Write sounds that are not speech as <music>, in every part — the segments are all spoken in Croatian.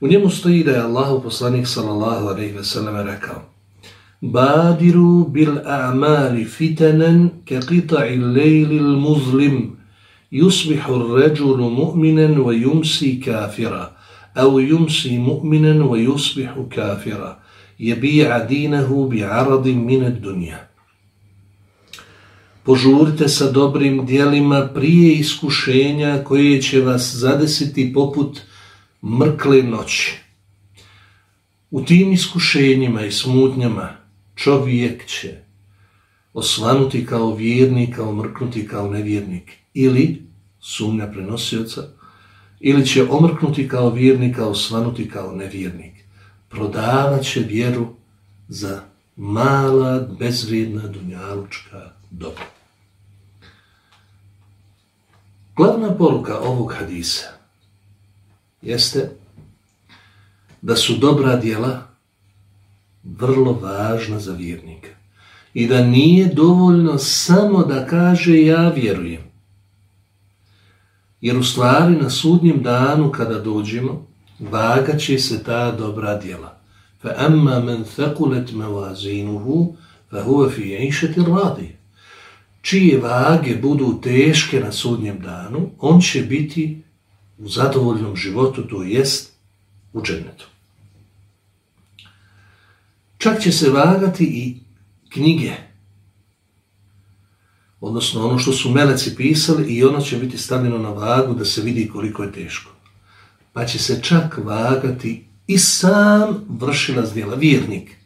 U njemu stoji da je Allahu poslanik sallallahu alejhi ve sellem rekao: Badiru bil a'mali fitanan ka qita'i al-layli muzlim yusbihu ar-rajulu mu'minan wa yumsi kafira aw yumsi mu'minan wa yusbihu kafira yabi'a dinahu bi'aradin min ad-dunya. Požurite sa dobrim dijelima prije iskušenja koje će vas zadesiti poput mrkle noći. U tim iskušenjima i smutnjama čovjek će osvanuti kao vjernik, kao mrknuti kao nevjernik ili sumnja prenosioca, ili će omrknuti kao vjernik, a osvanuti kao nevjernik. Prodavat će vjeru za mala, bezvrijedna dunjalučka dobra. Glavna poruka ovog hadisa jeste da su dobra djela vrlo važna za vjernika i da nije dovoljno samo da kaže ja vjerujem. Jer u stvari na sudnjem danu kada dođemo, vaga će se ta dobra djela. Fa amma men thekulet mevazinuhu, fa huve fi radi. Čije vage budu teške na sudnjem danu, on će biti u zadovoljnom životu, to jest u džennetu. Čak će se vagati i knjige odnosno ono što su meleci pisali i ono će biti stavljeno na vagu da se vidi koliko je teško. Pa će se čak vagati i sam vršilac djela, vjernik.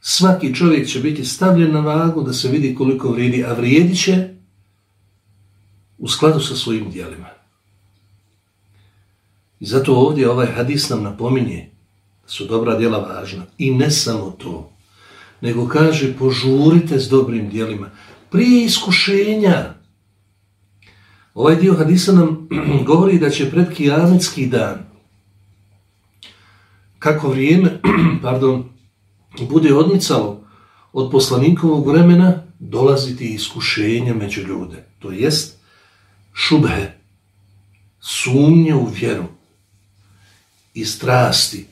Svaki čovjek će biti stavljen na vagu da se vidi koliko vrijedi, a vrijedi će u skladu sa svojim djelima. I zato ovdje ovaj hadis nam napominje da su dobra djela važna. I ne samo to, nego kaže požurite s dobrim djelima prije iskušenja. Ovaj dio hadisa nam <clears throat> govori da će pred kijametski dan, kako vrijeme, <clears throat> pardon, bude odmicalo od poslanikovog vremena, dolaziti iskušenja među ljude. To jest šubhe, sumnje u vjeru i strasti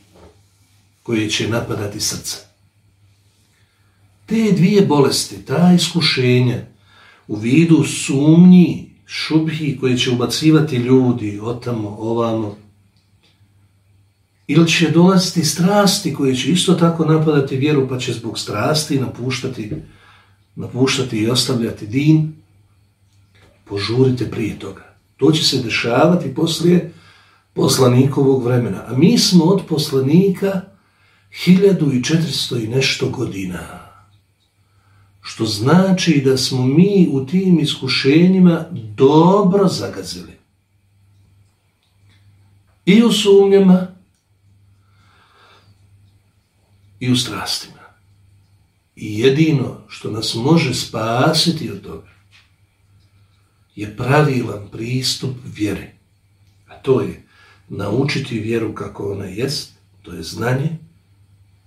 koje će napadati srce. Te dvije bolesti, ta iskušenja u vidu sumnji, šubhi koje će ubacivati ljudi otamo, ovamo, ili će dolaziti strasti koje će isto tako napadati vjeru pa će zbog strasti napuštati, napuštati i ostavljati din, požurite prije toga. To će se dešavati poslije poslanikovog vremena. A mi smo od poslanika 1400 i nešto godina što znači da smo mi u tim iskušenjima dobro zagazili. I u sumnjama, i u strastima. I jedino što nas može spasiti od toga je pravilan pristup vjeri. A to je naučiti vjeru kako ona jest, to je znanje,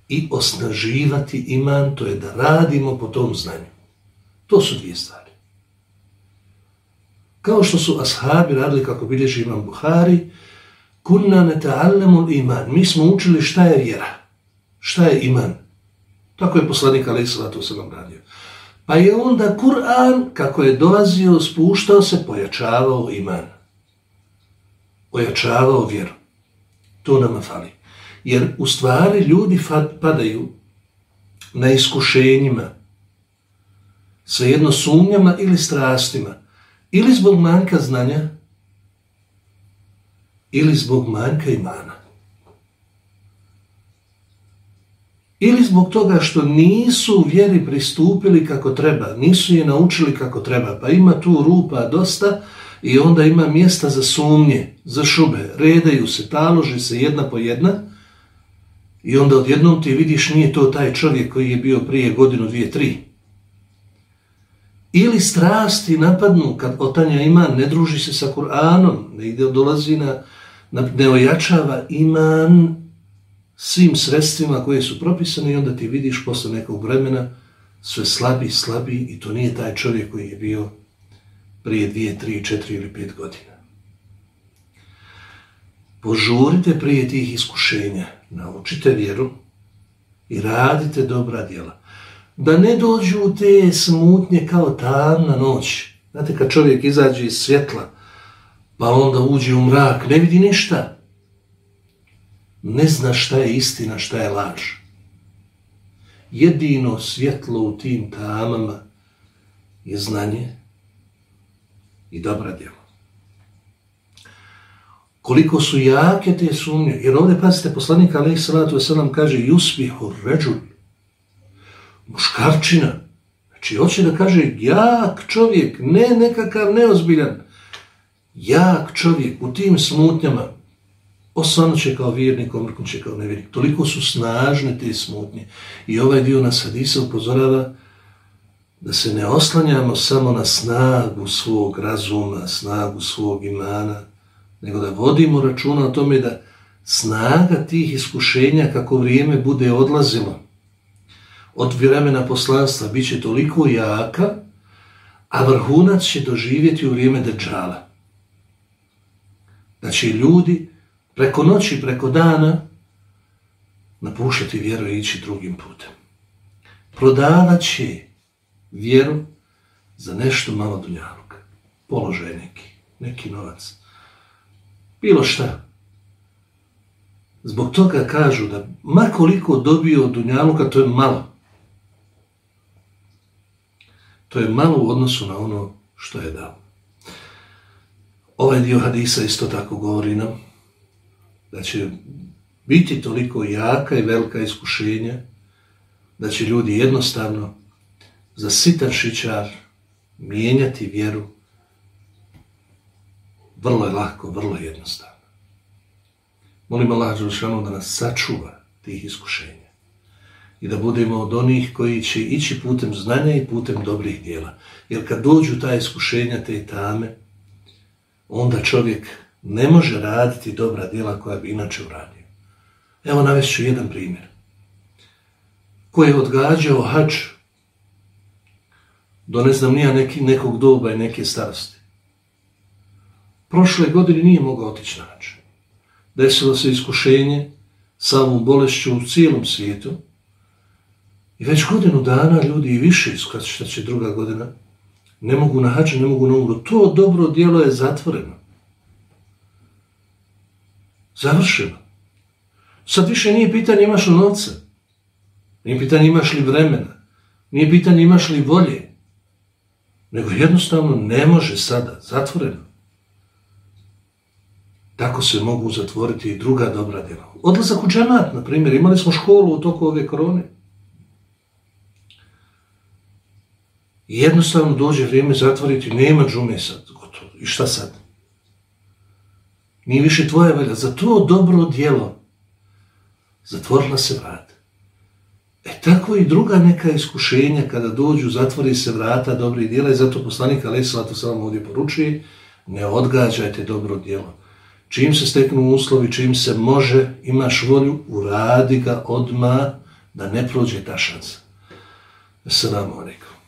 i osnaživati iman, to je da radimo po tom znanju. To su dvije stvari. Kao što su ashabi radili, kako bilježi imam Buhari, kunna ne ta'allemu iman. Mi smo učili šta je vjera, šta je iman. Tako je poslanik Ali to se radio. Pa je onda Kur'an, kako je dolazio, spuštao se, pojačavao iman. Pojačavao vjeru. To nama fali. Jer u stvari ljudi padaju na iskušenjima, svejedno sumnjama ili strastima, ili zbog manjka znanja, ili zbog manjka imana. Ili zbog toga što nisu vjeri pristupili kako treba, nisu je naučili kako treba, pa ima tu rupa dosta i onda ima mjesta za sumnje, za šube, redaju se, talože se jedna po jedna, I onda odjednom ti vidiš nije to taj čovjek koji je bio prije godinu, dvije, tri. Ili strasti napadnu kad otanja iman, ne druži se sa Kur'anom, ne ide dolazi na, na, ne ojačava iman svim sredstvima koje su propisane i onda ti vidiš posle nekog vremena sve slabi, slabi i to nije taj čovjek koji je bio prije dvije, tri, četiri ili pet godina. Požurite prije tih iskušenja, naučite vjeru i radite dobra djela. Da ne dođu te smutnje kao tamna noć. Znate, kad čovjek izađe iz svjetla, pa onda uđe u mrak, ne vidi ništa. Ne zna šta je istina, šta je laž. Jedino svjetlo u tim tamama je znanje i dobra djela koliko su jake te sumnje. Jer ovdje, pazite, poslanik alaih salatu wasalam kaže Jusbihu ređul, muškarčina. Znači, hoće da kaže jak čovjek, ne nekakav neozbiljan. Jak čovjek u tim smutnjama će kao vjernik, će kao nevjernik. Toliko su snažne te smutnje. I ovaj dio nas hadisa upozorava da se ne oslanjamo samo na snagu svog razuma, snagu svog imana, nego da vodimo računa o tome da snaga tih iskušenja kako vrijeme bude odlazilo od vremena poslanstva bit će toliko jaka, a vrhunac će doživjeti u vrijeme deđala. Da će ljudi preko noći, preko dana napuštati vjeru i ići drugim putem. Prodavat će vjeru za nešto malo dunjaluka. Položaj neki, neki novac bilo šta. Zbog toga kažu da makoliko dobio od Dunjaluka, to je malo. To je malo u odnosu na ono što je dao. Ovaj dio hadisa isto tako govori nam da će biti toliko jaka i velika iskušenja da će ljudi jednostavno za sitan šičar mijenjati vjeru vrlo je lako, vrlo je jednostavno. Molim Allah Đelšanu da nas sačuva tih iskušenja i da budemo od onih koji će ići putem znanja i putem dobrih dijela. Jer kad dođu ta iskušenja, te tame, onda čovjek ne može raditi dobra djela koja bi inače uradio. Evo navest ću jedan primjer. Ko je odgađao hač do ne znam nija neki, nekog doba i neke starosti prošle godine nije mogao otići na Desilo se iskušenje samom bolešću u cijelom svijetu i već godinu dana ljudi i više, što će druga godina, ne mogu na hađu, ne mogu na umru. To dobro djelo je zatvoreno. Završeno. Sad više nije pitanje imaš li novca. Nije pitanje imaš li vremena. Nije pitanje imaš li volje. Nego jednostavno ne može sada. Zatvoreno. Tako se mogu zatvoriti i druga dobra djela. Odlazak u džemat, na primjer, imali smo školu u toku ove korone. Jednostavno dođe vrijeme zatvoriti, nema džume sad, gotovo. I šta sad? Nije više tvoja velja. Za to dobro djelo zatvorila se vrata. E tako i druga neka iskušenja kada dođu, zatvori se vrata dobrih djela i zato poslanik Ali to samo ovdje poručuje, ne odgađajte dobro djelo. Čim se steknu uslovi, čim se može, imaš volju, uradi ga odmah da ne prođe ta šansa. Assalamu alaikum.